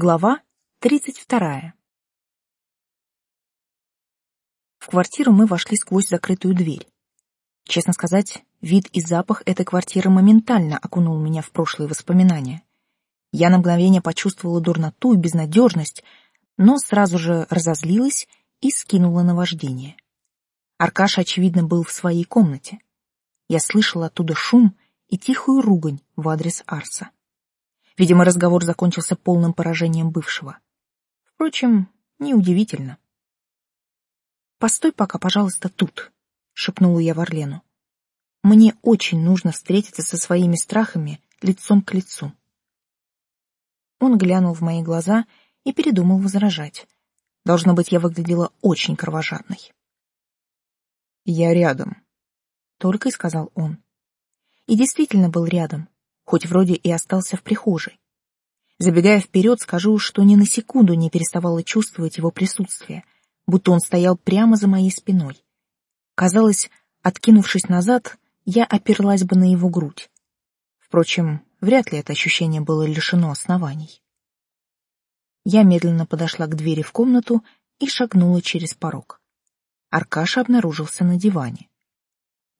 Глава тридцать вторая. В квартиру мы вошли сквозь закрытую дверь. Честно сказать, вид и запах этой квартиры моментально окунул меня в прошлые воспоминания. Я на мгновение почувствовала дурноту и безнадежность, но сразу же разозлилась и скинула наваждение. Аркаша, очевидно, был в своей комнате. Я слышала оттуда шум и тихую ругань в адрес Арса. Видимо, разговор закончился полным поражением бывшего. Впрочем, неудивительно. «Постой пока, пожалуйста, тут», — шепнула я Варлену. «Мне очень нужно встретиться со своими страхами лицом к лицу». Он глянул в мои глаза и передумал возражать. Должно быть, я выглядела очень кровожадной. «Я рядом», — только и сказал он. И действительно был рядом, хоть вроде и остался в прихожей. Забегая вперед, скажу, что ни на секунду не переставала чувствовать его присутствие, будто он стоял прямо за моей спиной. Казалось, откинувшись назад, я оперлась бы на его грудь. Впрочем, вряд ли это ощущение было лишено оснований. Я медленно подошла к двери в комнату и шагнула через порог. Аркаша обнаружился на диване.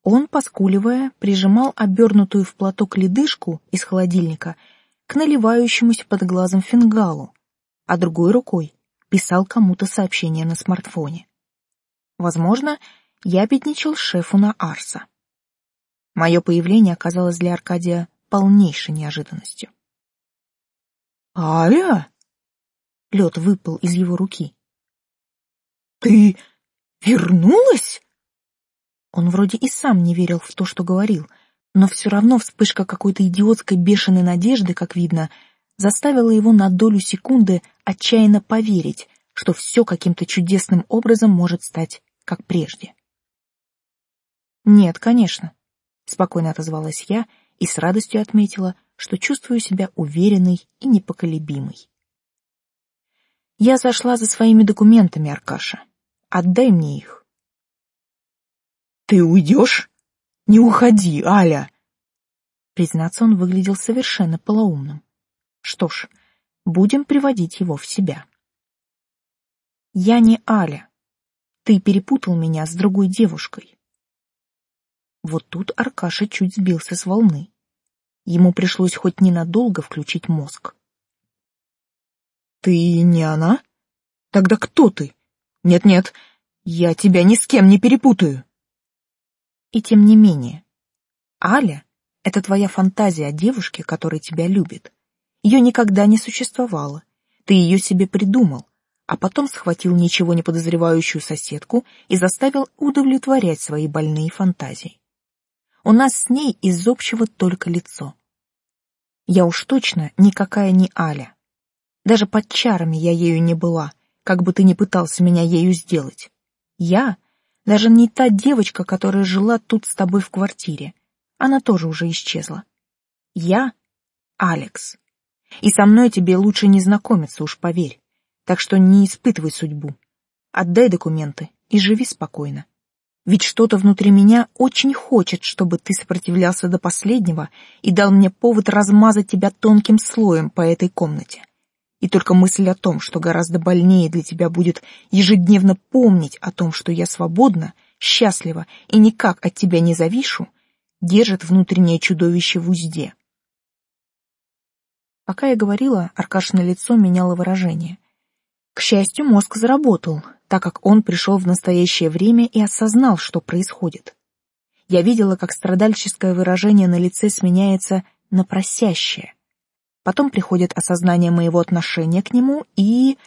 Он, поскуливая, прижимал обернутую в платок ледышку из холодильника к наливающемуся под глазом фингалу, а другой рукой писал кому-то сообщение на смартфоне. Возможно, я бедничал шефу на Арса. Мое появление оказалось для Аркадия полнейшей неожиданностью. «Аля!» Лед выпал из его руки. «Ты вернулась?» Он вроде и сам не верил в то, что говорил, но все равно вспышка какой-то идиотской бешеной надежды, как видно, заставила его на долю секунды отчаянно поверить, что все каким-то чудесным образом может стать как прежде. «Нет, конечно», — спокойно отозвалась я и с радостью отметила, что чувствую себя уверенной и непоколебимой. «Я зашла за своими документами, Аркаша. Отдай мне их». «Ты уйдешь? Не уходи, Аля!» Признаться, он выглядел совершенно полоумным. Что ж, будем приводить его в себя. «Я не Аля. Ты перепутал меня с другой девушкой». Вот тут Аркаша чуть сбился с волны. Ему пришлось хоть ненадолго включить мозг. «Ты не она? Тогда кто ты? Нет-нет, я тебя ни с кем не перепутаю». И тем не менее, Аля — это твоя фантазия о девушке, которая тебя любит. Ее никогда не существовало. Ты ее себе придумал, а потом схватил ничего не подозревающую соседку и заставил удовлетворять свои больные фантазии. У нас с ней из общего только лицо. Я уж точно никакая не Аля. Даже под чарами я ею не была, как бы ты ни пытался меня ею сделать. Я даже не та девочка, которая жила тут с тобой в квартире. Она тоже уже исчезла. Я — Алекс. И со мной тебе лучше не знакомиться, уж поверь. Так что не испытывай судьбу. Отдай документы и живи спокойно. Ведь что-то внутри меня очень хочет, чтобы ты сопротивлялся до последнего и дал мне повод размазать тебя тонким слоем по этой комнате. И только мысль о том, что гораздо больнее для тебя будет ежедневно помнить о том, что я свободна, счастлива и никак от тебя не завишу, держит внутреннее чудовище в узде. Пока я говорила, Аркашина лицо меняло выражение. К счастью, мозг заработал, так как он пришел в настоящее время и осознал, что происходит. Я видела, как страдальческое выражение на лице сменяется на просящее. Потом приходит осознание моего отношения к нему и...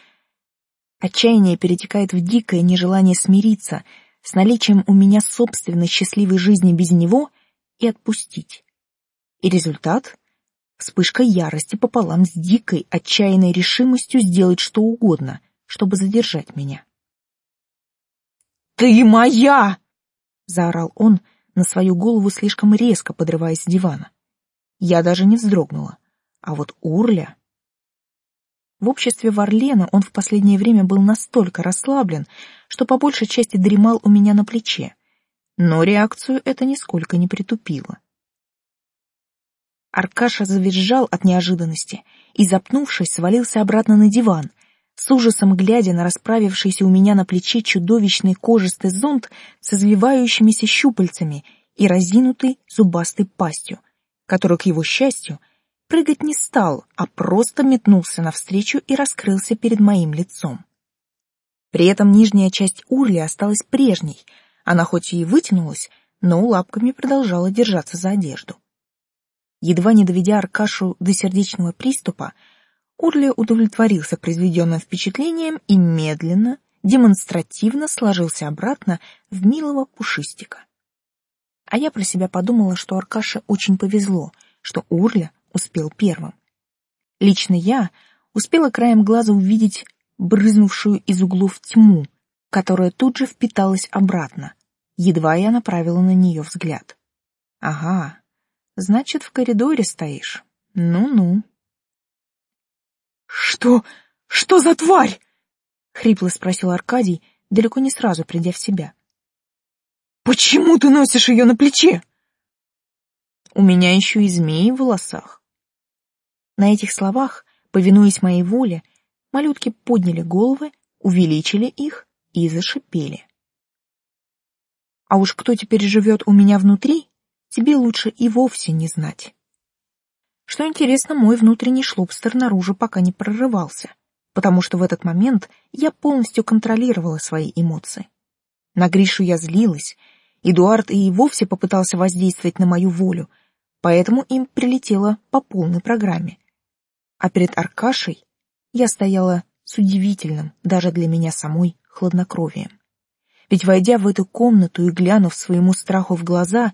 Отчаяние перетекает в дикое нежелание смириться с наличием у меня собственной счастливой жизни без него и отпустить. И результат — вспышка ярости пополам с дикой, отчаянной решимостью сделать что угодно, чтобы задержать меня. «Ты моя!» — заорал он на свою голову слишком резко, подрываясь с дивана. Я даже не вздрогнула. А вот Урля... В обществе Варлена он в последнее время был настолько расслаблен, что по большей части дремал у меня на плече. Но реакцию это нисколько не притупило. Аркаша завизжал от неожиданности и, запнувшись, свалился обратно на диван, с ужасом глядя на расправившийся у меня на плече чудовищный кожистый зонт с извивающимися щупальцами и разинутой зубастой пастью, который, к его счастью, прыгать не стал, а просто метнулся навстречу и раскрылся перед моим лицом. При этом нижняя часть урли осталась прежней, она хоть и вытянулась, но лапками продолжала держаться за одежду. Едва не доведя Аркашу до сердечного приступа, Урли удовлетворился произведенным впечатлением и медленно, демонстративно сложился обратно в милого пушистика. А я про себя подумала, что Аркаше очень повезло, что Урля успел первым. Лично я успела краем глаза увидеть брызнувшую из углов тьму, которая тут же впиталась обратно, едва я направила на нее взгляд. Ага, значит, в коридоре стоишь. Ну-ну. «Что? Что за тварь?» — хрипло спросил Аркадий, далеко не сразу придя в себя. «Почему ты носишь ее на плече?» «У меня еще и змеи в волосах». На этих словах, повинуясь моей воле, малютки подняли головы, увеличили их и зашипели. А уж кто теперь живет у меня внутри, тебе лучше и вовсе не знать. Что интересно, мой внутренний шлобстер наружу пока не прорывался, потому что в этот момент я полностью контролировала свои эмоции. На Гришу я злилась, Эдуард и вовсе попытался воздействовать на мою волю, поэтому им прилетело по полной программе. А перед Аркашей я стояла с удивительным, даже для меня самой, хладнокровием. Ведь, войдя в эту комнату и глянув своему страху в глаза,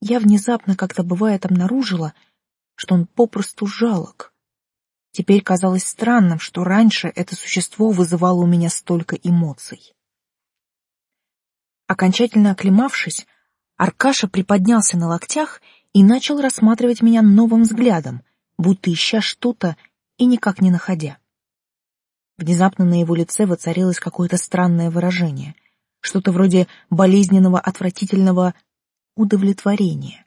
я внезапно, как-то бывает, обнаружила — что он попросту жалок. Теперь казалось странным, что раньше это существо вызывало у меня столько эмоций. Окончательно оклемавшись, Аркаша приподнялся на локтях и начал рассматривать меня новым взглядом, будто ища что-то и никак не находя. Внезапно на его лице воцарилось какое-то странное выражение, что-то вроде болезненного отвратительного удовлетворения.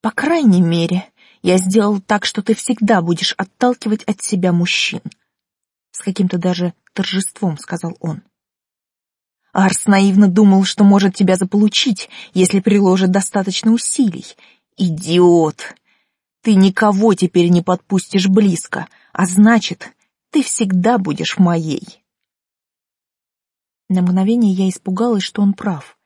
По крайней мере, я сделал так, что ты всегда будешь отталкивать от себя мужчин. С каким-то даже торжеством сказал он. Арс наивно думал, что может тебя заполучить, если приложит достаточно усилий. Идиот! Ты никого теперь не подпустишь близко, а значит, ты всегда будешь моей. На мгновение я испугалась, что он прав.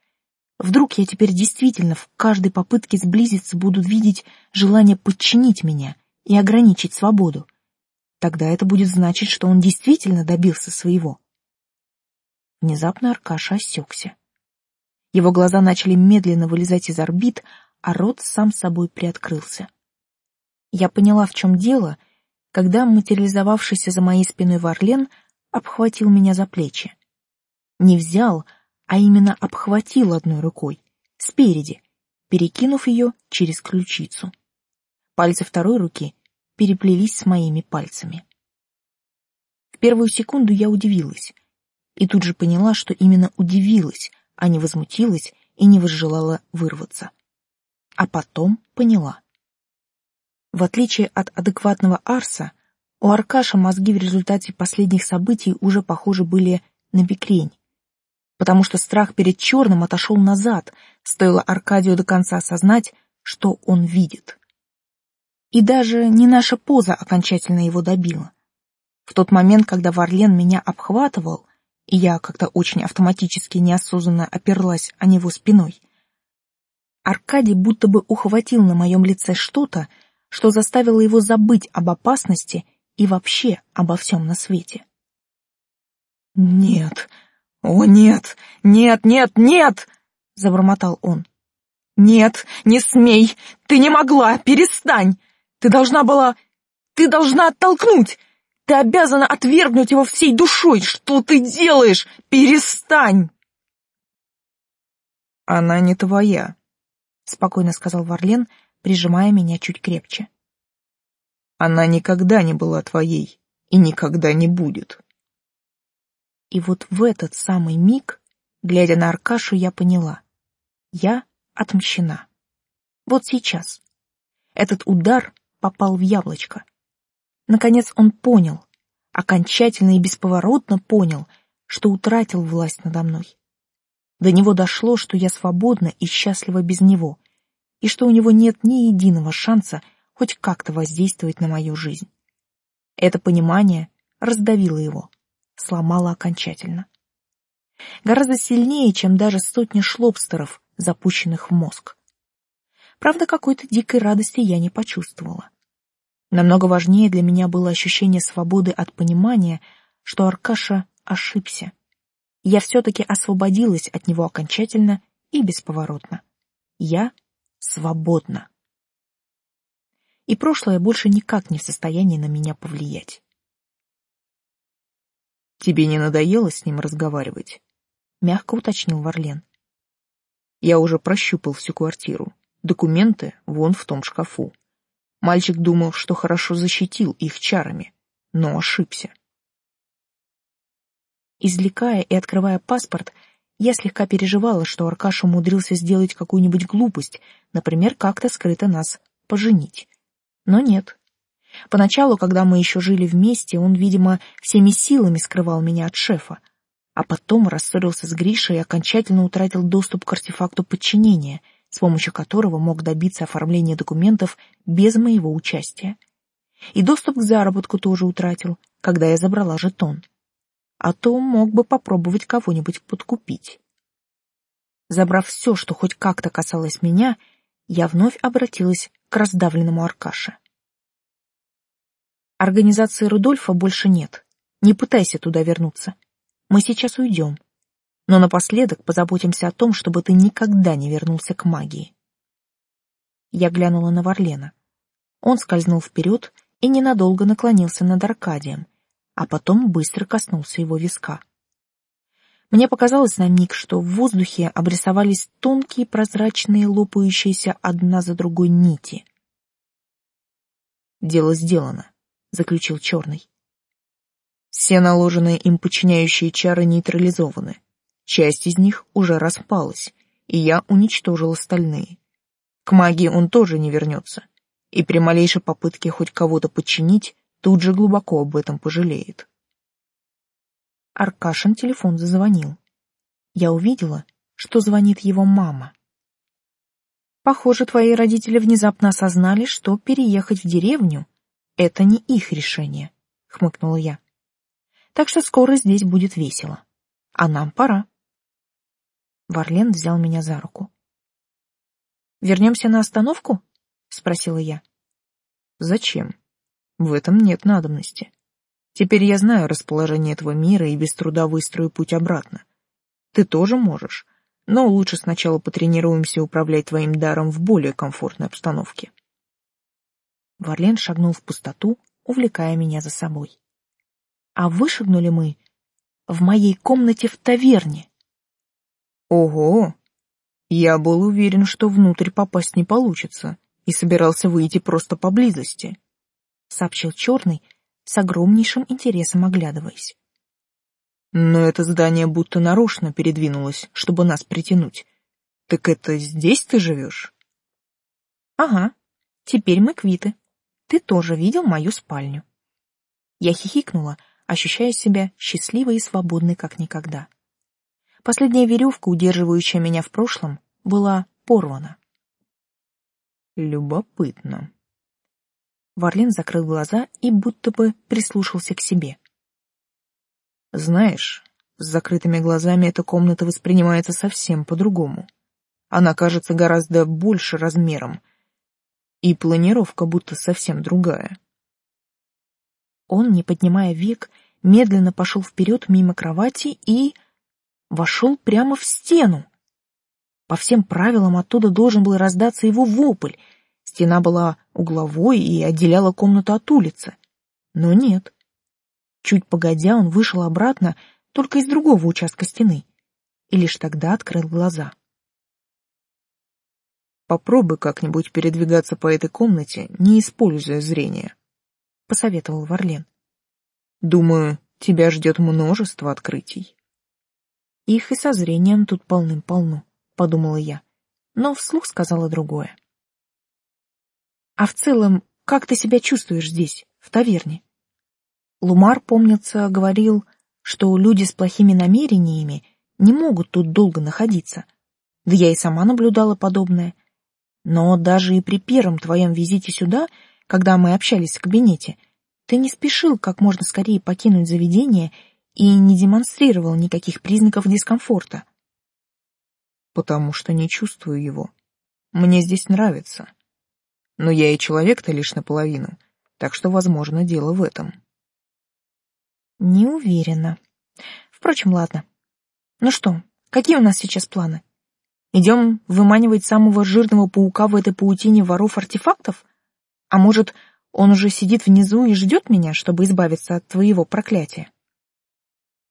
Вдруг я теперь действительно в каждой попытке сблизиться буду видеть желание подчинить меня и ограничить свободу. Тогда это будет значить, что он действительно добился своего. Внезапно Аркаша осекся. Его глаза начали медленно вылезать из орбит, а рот сам собой приоткрылся. Я поняла, в чем дело, когда материализовавшийся за моей спиной Варлен обхватил меня за плечи. Не взял, а именно обхватил одной рукой, спереди, перекинув ее через ключицу. Пальцы второй руки переплелись с моими пальцами. В первую секунду я удивилась, и тут же поняла, что именно удивилась, а не возмутилась и не возжелала вырваться. А потом поняла. В отличие от адекватного Арса, у Аркаша мозги в результате последних событий уже, похоже, были на бекрень, потому что страх перед черным отошел назад, стоило Аркадию до конца осознать, что он видит. И даже не наша поза окончательно его добила. В тот момент, когда Варлен меня обхватывал, и я как-то очень автоматически неосознанно оперлась о него спиной, Аркадий будто бы ухватил на моем лице что-то, что заставило его забыть об опасности и вообще обо всем на свете. «Нет, «О, нет! Нет, нет, нет!» — забормотал он. «Нет, не смей! Ты не могла! Перестань! Ты должна была... Ты должна оттолкнуть! Ты обязана отвергнуть его всей душой! Что ты делаешь? Перестань!» «Она не твоя», — спокойно сказал Варлен, прижимая меня чуть крепче. «Она никогда не была твоей и никогда не будет». И вот в этот самый миг, глядя на Аркашу, я поняла. Я отмщена. Вот сейчас. Этот удар попал в яблочко. Наконец он понял, окончательно и бесповоротно понял, что утратил власть надо мной. До него дошло, что я свободна и счастлива без него, и что у него нет ни единого шанса хоть как-то воздействовать на мою жизнь. Это понимание раздавило его, сломало окончательно. Гораздо сильнее, чем даже сотни шлобстеров, запущенных в мозг. Правда, какой-то дикой радости я не почувствовала. Намного важнее для меня было ощущение свободы от понимания, что Аркаша ошибся. Я все-таки освободилась от него окончательно и бесповоротно. Я свободна. И прошлое больше никак не в состоянии на меня повлиять. «Тебе не надоело с ним разговаривать?» — мягко уточнил Варлен. «Я уже прощупал всю квартиру. Документы вон в том шкафу. Мальчик думал, что хорошо защитил их чарами, но ошибся. Извлекая и открывая паспорт, я слегка переживала, что Аркаша умудрился сделать какую-нибудь глупость, например, как-то скрыто нас поженить. Но нет. Поначалу, когда мы еще жили вместе, он, видимо, всеми силами скрывал меня от шефа, а потом рассорился с Гришей и окончательно утратил доступ к артефакту подчинения — с помощью которого мог добиться оформления документов без моего участия. И доступ к заработку тоже утратил, когда я забрала жетон. А то мог бы попробовать кого-нибудь подкупить. Забрав все, что хоть как-то касалось меня, я вновь обратилась к раздавленному Аркаше. Организации Рудольфа больше нет. Не пытайся туда вернуться. Мы сейчас уйдем но напоследок позаботимся о том, чтобы ты никогда не вернулся к магии. Я глянула на Варлена. Он скользнул вперед и ненадолго наклонился над Аркадием, а потом быстро коснулся его виска. Мне показалось на миг, что в воздухе обрисовались тонкие прозрачные лопающиеся одна за другой нити. «Дело сделано», — заключил Черный. «Все наложенные им подчиняющие чары нейтрализованы. Часть из них уже распалась, и я уничтожил остальные. К магии он тоже не вернется, и при малейшей попытке хоть кого-то подчинить, тут же глубоко об этом пожалеет. Аркашин телефон зазвонил. Я увидела, что звонит его мама. Похоже, твои родители внезапно осознали, что переехать в деревню — это не их решение, — хмыкнула я. Так что скоро здесь будет весело. А нам пора. Варлен взял меня за руку. «Вернемся на остановку?» — спросила я. «Зачем? В этом нет надобности. Теперь я знаю расположение этого мира и без труда выстрою путь обратно. Ты тоже можешь, но лучше сначала потренируемся управлять твоим даром в более комфортной обстановке». Варлен шагнул в пустоту, увлекая меня за собой. А вышагнули мы в моей комнате в таверне. Ого! Я был уверен, что внутрь попасть не получится, и собирался выйти просто поблизости, — сообщил Черный, с огромнейшим интересом оглядываясь. Но это здание будто нарочно передвинулось, чтобы нас притянуть. Так это здесь ты живешь? Ага, теперь мы квиты. Ты тоже видел мою спальню. Я хихикнула, ощущая себя счастливой и свободной как никогда. Последняя веревка, удерживающая меня в прошлом, была порвана. Любопытно. Варлин закрыл глаза и будто бы прислушался к себе. Знаешь, с закрытыми глазами эта комната воспринимается совсем по-другому. Она кажется гораздо больше размером, и планировка будто совсем другая. Он, не поднимая век, медленно пошел вперед мимо кровати и вошел прямо в стену. По всем правилам оттуда должен был раздаться его вопль. Стена была угловой и отделяла комнату от улицы. Но нет. Чуть погодя, он вышел обратно только из другого участка стены. И лишь тогда открыл глаза. «Попробуй как-нибудь передвигаться по этой комнате, не используя зрение», — посоветовал Варлен. «Думаю, тебя ждет множество открытий». Их и со зрением тут полным-полно, подумала я, но вслух сказала другое. А в целом, как ты себя чувствуешь здесь, в таверне? Лумар, помнится, говорил, что люди с плохими намерениями не могут тут долго находиться. Да я и сама наблюдала подобное. Но даже и при первом твоем визите сюда, когда мы общались в кабинете, ты не спешил как можно скорее покинуть заведение и не демонстрировал никаких признаков дискомфорта. Потому что не чувствую его. Мне здесь нравится. Но я и человек-то лишь наполовину, так что, возможно, дело в этом. Не уверена. Впрочем, ладно. Ну что, какие у нас сейчас планы? Идем выманивать самого жирного паука в этой паутине воров-артефактов? А может, он уже сидит внизу и ждет меня, чтобы избавиться от твоего проклятия?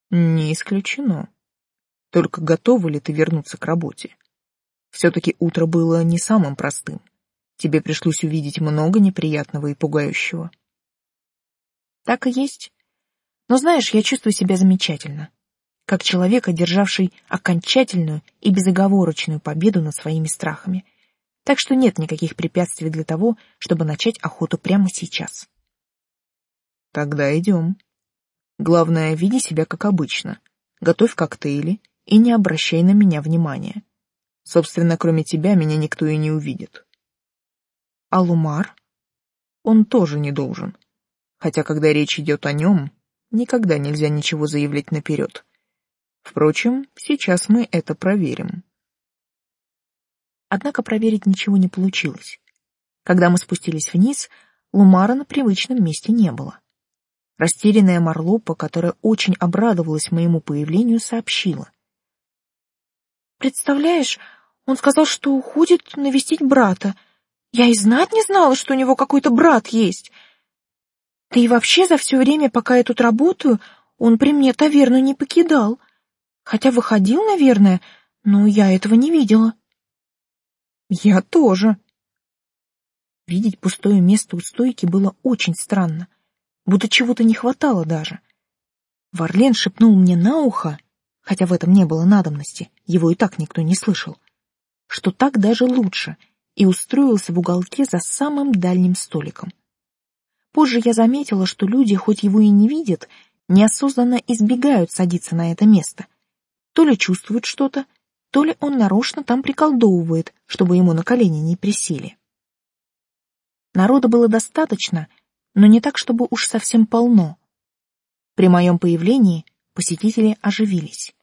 Не исключено. Только готова ли ты вернуться к работе? Все-таки утро было не самым простым. Тебе пришлось увидеть много неприятного и пугающего. Так и есть. Но знаешь, я чувствую себя замечательно, как человек, одержавший окончательную и безоговорочную победу над своими страхами. Так что нет никаких препятствий для того, чтобы начать охоту прямо сейчас. Тогда идем. Главное, веди себя как обычно. Готовь коктейли и не обращай на меня внимания. Собственно, кроме тебя меня никто и не увидит. А Лумар? Он тоже не должен. Хотя, когда речь идет о нем, Никогда нельзя ничего заявлять наперед. Впрочем, сейчас мы это проверим. Однако проверить ничего не получилось. Когда мы спустились вниз, Лумара на привычном месте не было. Растерянная Марлопа, которая очень обрадовалась моему появлению, сообщила. «Представляешь, он сказал, что уходит навестить брата. Я и знать не знала, что у него какой-то брат есть. Да и вообще за все время, пока я тут работаю, он при мне таверну не покидал. Хотя выходил, наверное, но я этого не видела. Я тоже. Видеть пустое место у стойки было очень странно, будто чего-то не хватало даже. Варлен шепнул мне на ухо, хотя в этом не было надобности, его и так никто не слышал, что так даже лучше, и устроился в уголке за самым дальним столиком. Позже я заметила, что люди, хоть его и не видят, неосознанно избегают садиться на это место. То ли чувствуют что-то, то ли он нарочно там приколдовывает, чтобы ему на колени не присели. Народа было достаточно, но не так, чтобы уж совсем полно. При моем появлении посетители оживились.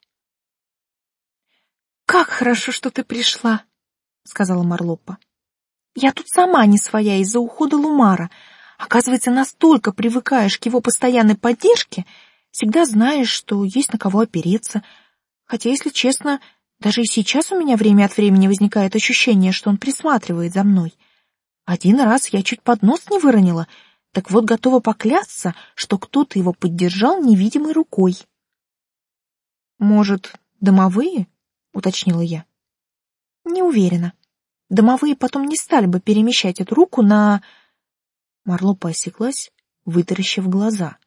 «Как хорошо, что ты пришла», — сказала Марлоппа. «Я тут сама не своя из-за ухода Лумара, Оказывается, настолько привыкаешь к его постоянной поддержке, всегда знаешь, что есть на кого опереться. Хотя, если честно, даже и сейчас у меня время от времени возникает ощущение, что он присматривает за мной. Один раз я чуть под нос не выронила, так вот готова поклясться, что кто-то его поддержал невидимой рукой. «Может, домовые?» — уточнила я. «Не уверена. Домовые потом не стали бы перемещать эту руку на...» Марло посеклась, вытаращив глаза.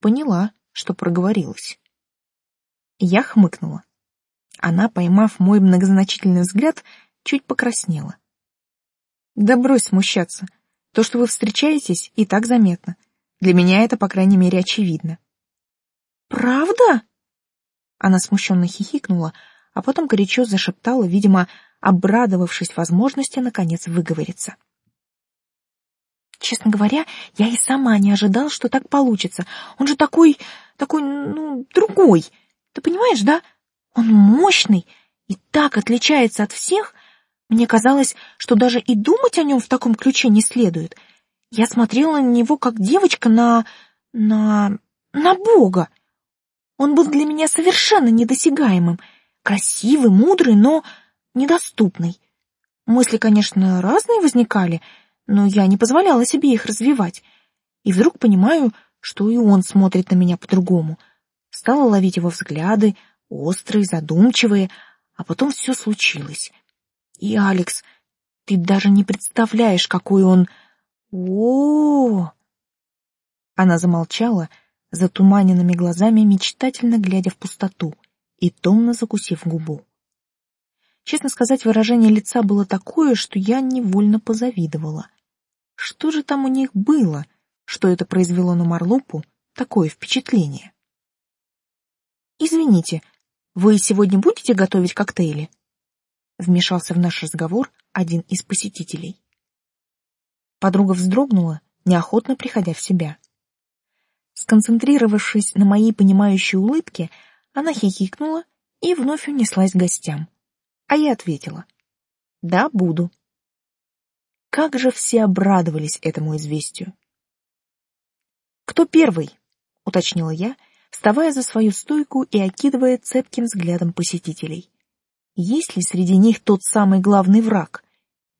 Поняла, что проговорилась. Я хмыкнула. Она, поймав мой многозначительный взгляд, чуть покраснела. Да брось смущаться. То, что вы встречаетесь, и так заметно. Для меня это, по крайней мере, очевидно. Правда? Она смущенно хихикнула, а потом горячо зашептала, видимо, обрадовавшись возможности наконец выговориться. Честно говоря, я и сама не ожидал, что так получится. Он же такой, такой, ну, другой. Ты понимаешь, да? Он мощный и так отличается от всех. Мне казалось, что даже и думать о нем в таком ключе не следует. Я смотрела на него как девочка на... на... на Бога. Он был для меня совершенно недосягаемым. Красивый, мудрый, но недоступный. Мысли, конечно, разные возникали — но я не позволяла себе их развивать. И вдруг понимаю, что и он смотрит на меня по-другому. Стала ловить его взгляды, острые, задумчивые, а потом все случилось. И, Алекс, ты даже не представляешь, какой он... о, -о, -о Она замолчала, затуманенными глазами мечтательно глядя в пустоту и томно закусив губу. Честно сказать, выражение лица было такое, что я невольно позавидовала. Что же там у них было, что это произвело на Марлупу такое впечатление? «Извините, вы сегодня будете готовить коктейли?» Вмешался в наш разговор один из посетителей. Подруга вздрогнула, неохотно приходя в себя. Сконцентрировавшись на моей понимающей улыбке, она хихикнула и вновь унеслась к гостям. А я ответила: "Да, буду". Как же все обрадовались этому известию. Кто первый? уточнила я, вставая за свою стойку и окидывая цепким взглядом посетителей. Есть ли среди них тот самый главный враг,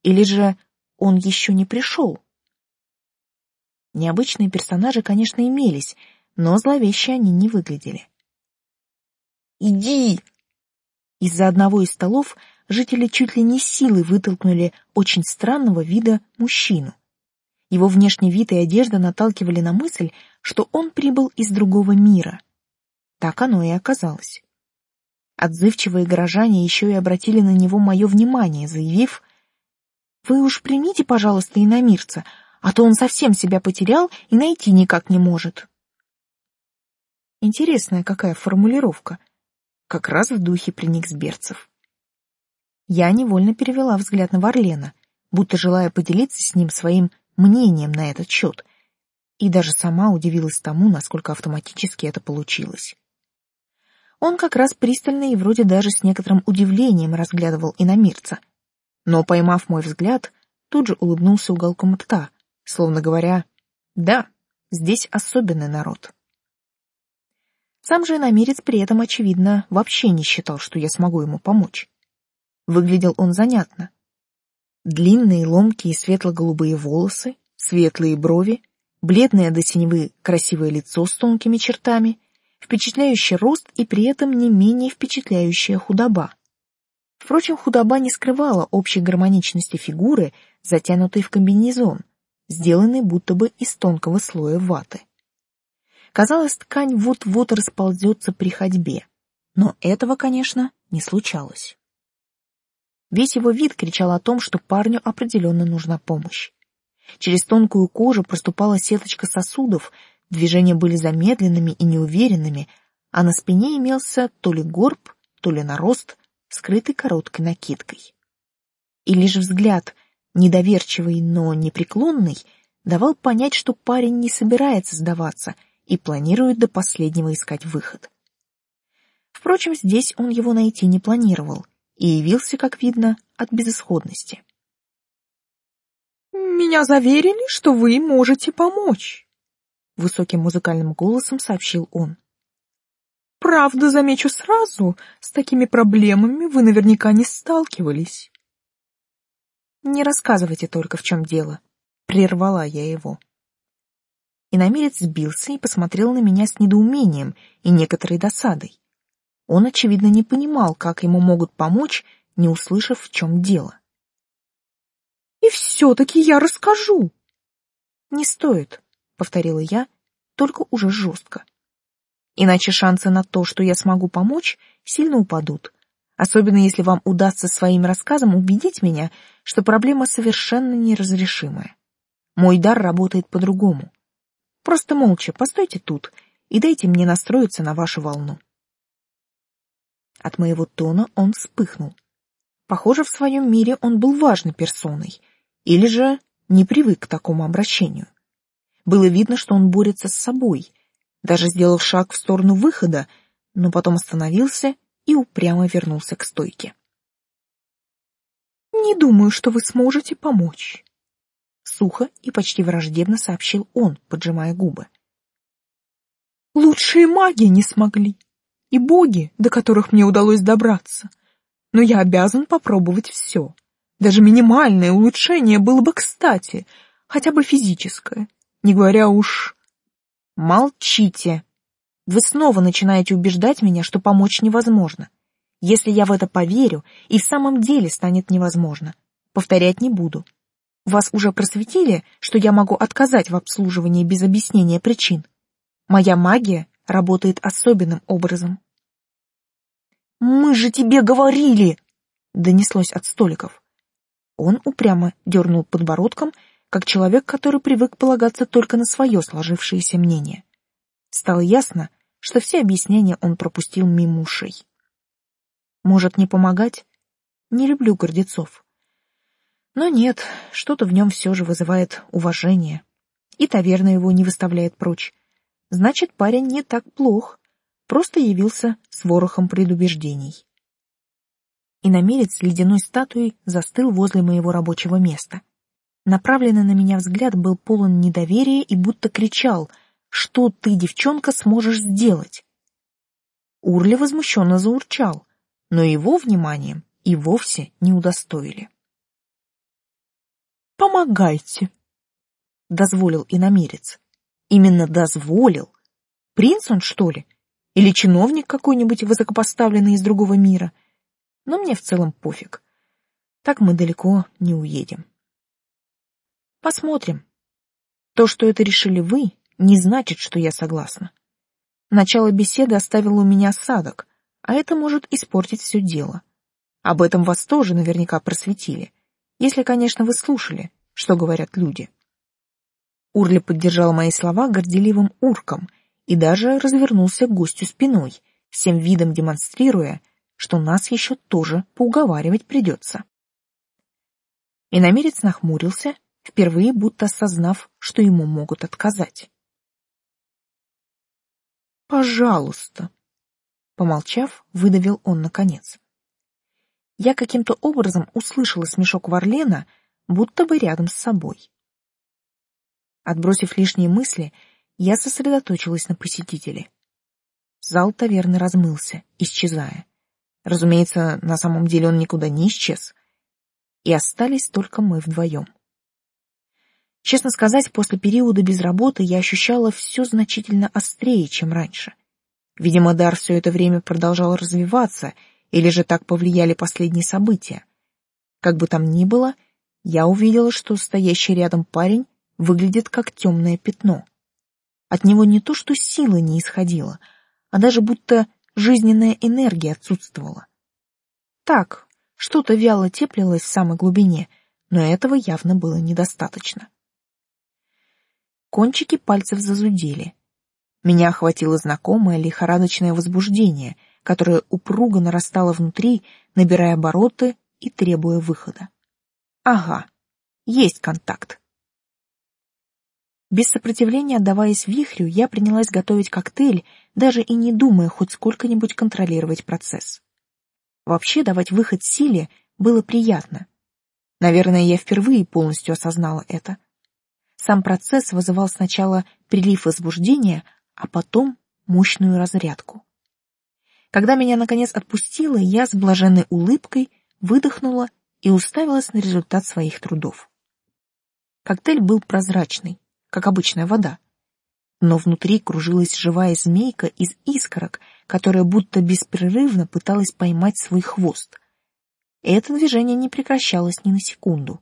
или же он еще не пришел? Необычные персонажи, конечно, имелись, но зловеще они не выглядели. «Иди!» Из-за одного из столов жители чуть ли не силой вытолкнули очень странного вида мужчину. Его внешний вид и одежда наталкивали на мысль, что он прибыл из другого мира. Так оно и оказалось. Отзывчивые горожане еще и обратили на него мое внимание, заявив, «Вы уж примите, пожалуйста, иномирца, а то он совсем себя потерял и найти никак не может. Интересная какая формулировка. Как раз в духе прениксберцев. Я невольно перевела взгляд на Варлена, будто желая поделиться с ним своим мнением на этот счет, и даже сама удивилась тому, насколько автоматически это получилось. Он как раз пристально и вроде даже с некоторым удивлением разглядывал иномирца, но, поймав мой взгляд, тут же улыбнулся уголком рта, словно говоря, да, здесь особенный народ. Сам же намерец при этом, очевидно, вообще не считал, что я смогу ему помочь. Выглядел он занятно. Длинные, ломкие, светло-голубые волосы, светлые брови, бледное до синевы красивое лицо с тонкими чертами, впечатляющий рост и при этом не менее впечатляющая худоба. Впрочем, худоба не скрывала общей гармоничности фигуры, затянутой в комбинезон — сделанный будто бы из тонкого слоя ваты. Казалось, ткань вот-вот расползется при ходьбе, но этого, конечно, не случалось. Весь его вид кричал о том, что парню определенно нужна помощь. Через тонкую кожу проступала сеточка сосудов, движения были замедленными и неуверенными, а на спине имелся то ли горб, то ли нарост, скрытый короткой накидкой. И лишь взгляд — недоверчивый, но непреклонный, давал понять, что парень не собирается сдаваться и планирует до последнего искать выход. Впрочем, здесь он его найти не планировал и явился, как видно, от безысходности. «Меня заверили, что вы можете помочь», — высоким музыкальным голосом сообщил он. «Правда, замечу сразу, с такими проблемами вы наверняка не сталкивались». Не рассказывайте только, в чем дело. Прервала я его. Иномерец сбился и посмотрел на меня с недоумением и некоторой досадой. Он, очевидно, не понимал, как ему могут помочь, не услышав, в чем дело. «И все-таки я расскажу!» «Не стоит», — повторила я, только уже жестко. «Иначе шансы на то, что я смогу помочь, сильно упадут особенно если вам удастся своим рассказом убедить меня, что проблема совершенно неразрешимая. Мой дар работает по-другому. Просто молча постойте тут и дайте мне настроиться на вашу волну. От моего тона он вспыхнул. Похоже, в своем мире он был важной персоной, или же не привык к такому обращению. Было видно, что он борется с собой, даже сделав шаг в сторону выхода, но потом остановился и упрямо вернулся к стойке. «Не думаю, что вы сможете помочь», — сухо и почти враждебно сообщил он, поджимая губы. «Лучшие маги не смогли, и боги, до которых мне удалось добраться, но я обязан попробовать все. Даже минимальное улучшение было бы кстати, хотя бы физическое, не говоря уж...» «Молчите!» Вы снова начинаете убеждать меня, что помочь невозможно. Если я в это поверю, и в самом деле станет невозможно. Повторять не буду. Вас уже просветили, что я могу отказать в обслуживании без объяснения причин. Моя магия работает особенным образом. «Мы же тебе говорили!» — донеслось от столиков. Он упрямо дернул подбородком, как человек, который привык полагаться только на свое сложившееся мнение. Стало ясно, что все объяснения он пропустил мимо ушей. Может, не помогать? Не люблю гордецов. Но нет, что-то в нем все же вызывает уважение. И таверна его не выставляет прочь. Значит, парень не так плох, просто явился с ворохом предубеждений. И намерец ледяной статуей застыл возле моего рабочего места. Направленный на меня взгляд был полон недоверия и будто кричал «Что ты, девчонка, сможешь сделать?» Урли возмущенно заурчал но его вниманием и вовсе не удостоили. «Помогайте!» — дозволил иномерец. Именно дозволил. Принц он, что ли? Или чиновник какой-нибудь высокопоставленный из другого мира? Но мне в целом пофиг. Так мы далеко не уедем. Посмотрим. То, что это решили вы, не значит, что я согласна. Начало беседы оставило у меня осадок, а это может испортить все дело. Об этом вас тоже наверняка просветили, если, конечно, вы слушали, что говорят люди. Урли поддержал мои слова горделивым урком и даже развернулся к гостю спиной, всем видом демонстрируя, что нас еще тоже поуговаривать придется. И намерец нахмурился, впервые будто осознав, что ему могут отказать. «Пожалуйста», Помолчав, выдавил он наконец. Я каким-то образом услышала смешок Варлена, будто бы рядом с собой. Отбросив лишние мысли, я сосредоточилась на посетителе. Зал таверны размылся, исчезая. Разумеется, на самом деле он никуда не исчез. И остались только мы вдвоем. Честно сказать, после периода без работы я ощущала все значительно острее, чем раньше — Видимо, дар все это время продолжал развиваться, или же так повлияли последние события. Как бы там ни было, я увидела, что стоящий рядом парень выглядит как темное пятно. От него не то что сила не исходила, а даже будто жизненная энергия отсутствовала. Так, что-то вяло теплилось в самой глубине, но этого явно было недостаточно. Кончики пальцев зазудели — меня охватило знакомое лихорадочное возбуждение, которое упруго нарастало внутри, набирая обороты и требуя выхода. Ага, есть контакт. Без сопротивления отдаваясь вихрю, я принялась готовить коктейль, даже и не думая хоть сколько-нибудь контролировать процесс. Вообще давать выход силе было приятно. Наверное, я впервые полностью осознала это. Сам процесс вызывал сначала прилив возбуждения, а потом мощную разрядку. Когда меня наконец отпустило, я с блаженной улыбкой выдохнула и уставилась на результат своих трудов. Коктейль был прозрачный, как обычная вода, но внутри кружилась живая змейка из искорок, которая будто беспрерывно пыталась поймать свой хвост. это движение не прекращалось ни на секунду.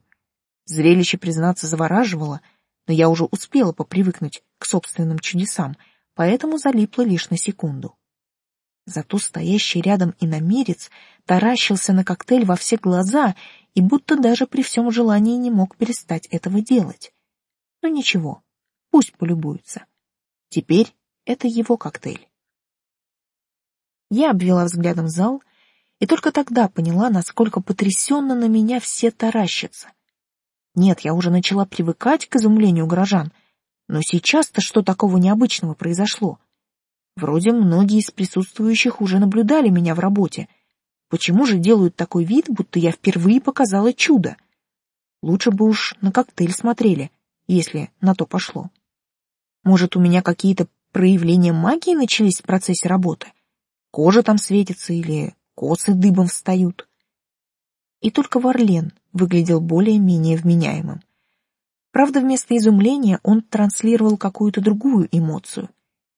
Зрелище, признаться, завораживало, но я уже успела попривыкнуть к собственным чудесам — поэтому залипла лишь на секунду. Зато стоящий рядом иномерец таращился на коктейль во все глаза и будто даже при всем желании не мог перестать этого делать. Но ничего, пусть полюбуется. Теперь это его коктейль. Я обвела взглядом зал и только тогда поняла, насколько потрясенно на меня все таращатся. Нет, я уже начала привыкать к изумлению горожан — но сейчас-то что такого необычного произошло? Вроде многие из присутствующих уже наблюдали меня в работе. Почему же делают такой вид, будто я впервые показала чудо? Лучше бы уж на коктейль смотрели, если на то пошло. Может, у меня какие-то проявления магии начались в процессе работы? Кожа там светится или косы дыбом встают? И только Варлен выглядел более-менее вменяемым. Правда, вместо изумления он транслировал какую-то другую эмоцию.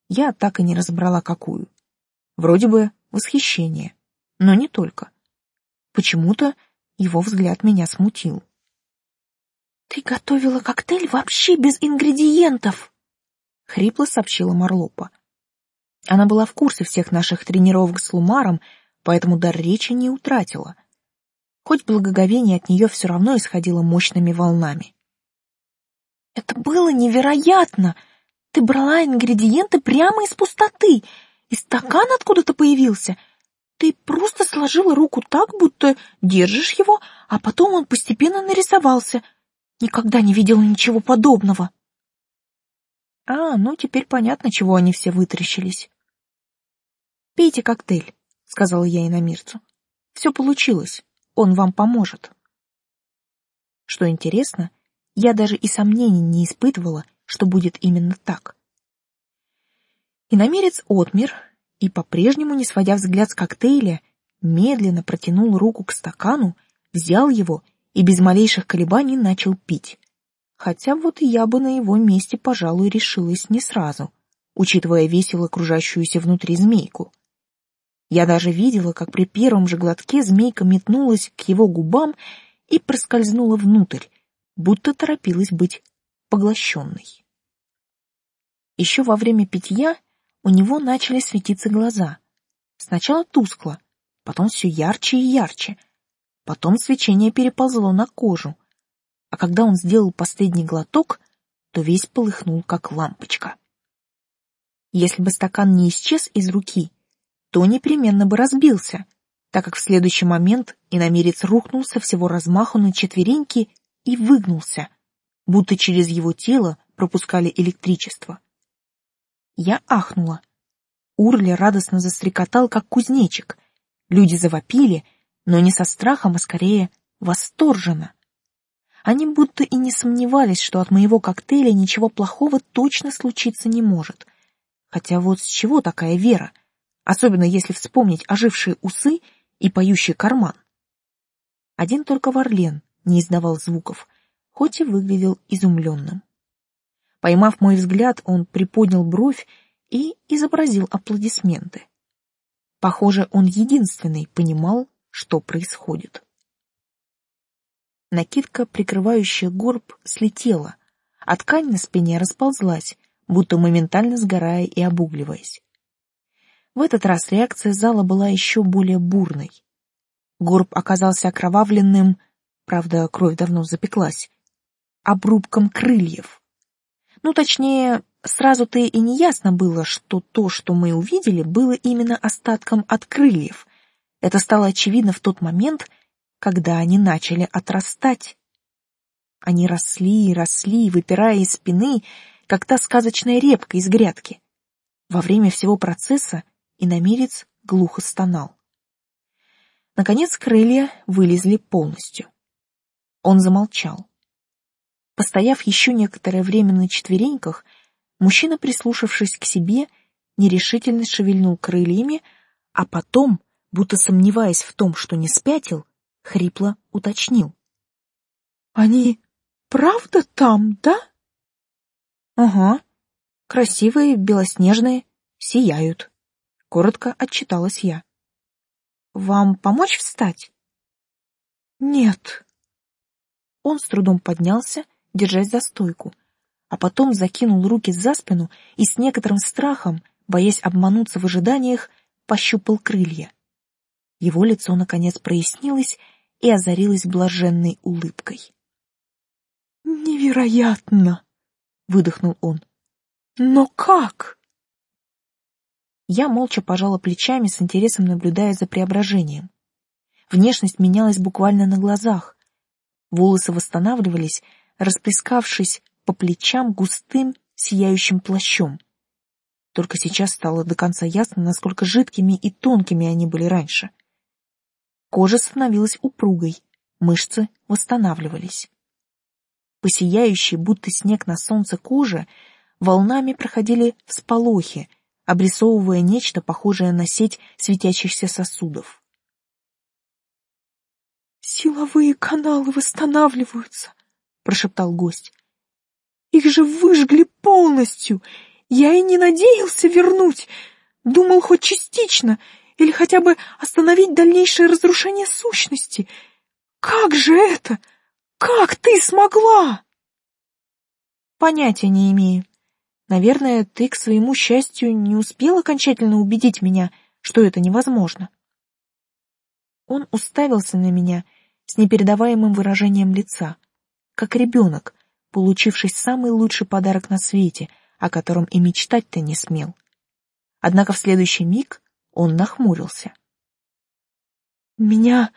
Я так и не разобрала, какую. Вроде бы восхищение, но не только. Почему-то его взгляд меня смутил. «Ты готовила коктейль вообще без ингредиентов!» — хрипло сообщила Марлопа. Она была в курсе всех наших тренировок с Лумаром, поэтому дар речи не утратила. Хоть благоговение от нее все равно исходило мощными волнами. Это было невероятно! Ты брала ингредиенты прямо из пустоты, и стакан откуда-то появился. Ты просто сложила руку так, будто держишь его, а потом он постепенно нарисовался. Никогда не видела ничего подобного. А, ну теперь понятно, чего они все вытаращились. «Пейте коктейль», — сказала я иномирцу. «Все получилось. Он вам поможет». Что интересно, я даже и сомнений не испытывала, что будет именно так. Иномерец отмер и, по-прежнему не сводя взгляд с коктейля, медленно протянул руку к стакану, взял его и без малейших колебаний начал пить. Хотя вот я бы на его месте, пожалуй, решилась не сразу, учитывая весело кружащуюся внутри змейку. Я даже видела, как при первом же глотке змейка метнулась к его губам и проскользнула внутрь, будто торопилась быть поглощенной. Еще во время питья у него начали светиться глаза. Сначала тускло, потом все ярче и ярче. Потом свечение переползло на кожу, а когда он сделал последний глоток, то весь полыхнул, как лампочка. Если бы стакан не исчез из руки, то непременно бы разбился, так как в следующий момент иномерец рухнул со всего размаху на четвереньки и выгнулся, будто через его тело пропускали электричество. Я ахнула. Урли радостно застрекотал, как кузнечик. Люди завопили, но не со страхом, а скорее восторженно. Они будто и не сомневались, что от моего коктейля ничего плохого точно случиться не может. Хотя вот с чего такая вера? Особенно если вспомнить ожившие усы и поющий карман. Один только Варлен не издавал звуков, хоть и выглядел изумленным. Поймав мой взгляд, он приподнял бровь и изобразил аплодисменты. Похоже, он единственный понимал, что происходит. Накидка, прикрывающая горб, слетела, а ткань на спине расползлась, будто моментально сгорая и обугливаясь. В этот раз реакция зала была еще более бурной. Горб оказался окровавленным, правда, кровь давно запеклась, обрубком крыльев. Ну, точнее, сразу-то и не ясно было, что то, что мы увидели, было именно остатком от крыльев. Это стало очевидно в тот момент, когда они начали отрастать. Они росли и росли, выпирая из спины, как та сказочная репка из грядки. Во время всего процесса иномерец глухо стонал. Наконец крылья вылезли полностью. Он замолчал. Постояв еще некоторое время на четвереньках, мужчина, прислушавшись к себе, нерешительно шевельнул крыльями, а потом, будто сомневаясь в том, что не спятил, хрипло уточнил. «Они правда там, да?» «Ага. Красивые, белоснежные, сияют», — коротко отчиталась я. «Вам помочь встать?» «Нет». Он с трудом поднялся, держась за стойку, а потом закинул руки за спину и с некоторым страхом, боясь обмануться в ожиданиях, пощупал крылья. Его лицо наконец прояснилось, и озарилась блаженной улыбкой. «Невероятно!» — выдохнул он. «Но как?» Я молча пожала плечами, с интересом наблюдая за преображением. Внешность менялась буквально на глазах. Волосы восстанавливались, расплескавшись по плечам густым, сияющим плащом. Только сейчас стало до конца ясно, насколько жидкими и тонкими они были раньше. Кожа становилась упругой, мышцы восстанавливались. По будто снег на солнце коже, волнами проходили всполохи, обрисовывая нечто похожее на сеть светящихся сосудов. «Силовые каналы восстанавливаются», — прошептал гость. «Их же выжгли полностью! Я и не надеялся вернуть! Думал, хоть частично, или хотя бы остановить дальнейшее разрушение сущности. Как же это? Как ты смогла? Понятия не имею. Наверное, ты к своему счастью не успел окончательно убедить меня, что это невозможно. Он уставился на меня с непередаваемым выражением лица, как ребенок, получивший самый лучший подарок на свете, о котором и мечтать-то не смел. Однако в следующий миг он нахмурился. «Меня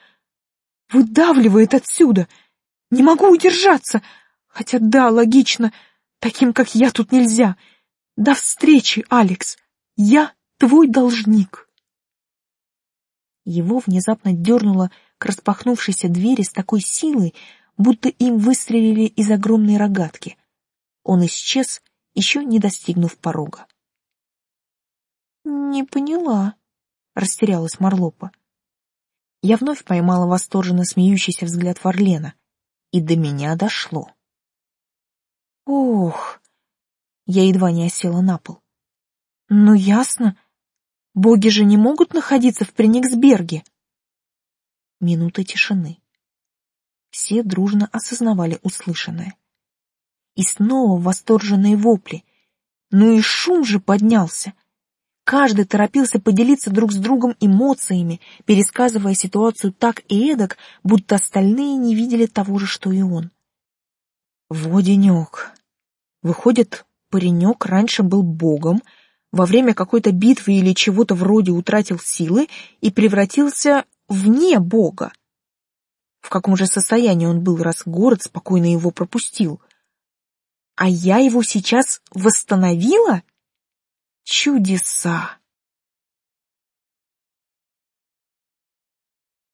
выдавливает отсюда! Не могу удержаться! Хотя да, логично, таким, как я, тут нельзя. До встречи, Алекс! Я твой должник!» Его внезапно дернуло к распахнувшейся двери с такой силой, будто им выстрелили из огромной рогатки. Он исчез, еще не достигнув порога. «Не поняла», — растерялась Марлопа. Я вновь поймала восторженно смеющийся взгляд Варлена, и до меня дошло. «Ох!» Я едва не осела на пол. «Ну, ясно. Боги же не могут находиться в Прениксберге». Минута тишины. Все дружно осознавали услышанное. И снова восторженные вопли. Ну и шум же поднялся. Каждый торопился поделиться друг с другом эмоциями, пересказывая ситуацию так и эдак, будто остальные не видели того же, что и он. Воденек. Выходит, паренек раньше был богом, во время какой-то битвы или чего-то вроде утратил силы и превратился вне бога. В каком же состоянии он был, раз город спокойно его пропустил? А я его сейчас восстановила? Чудеса!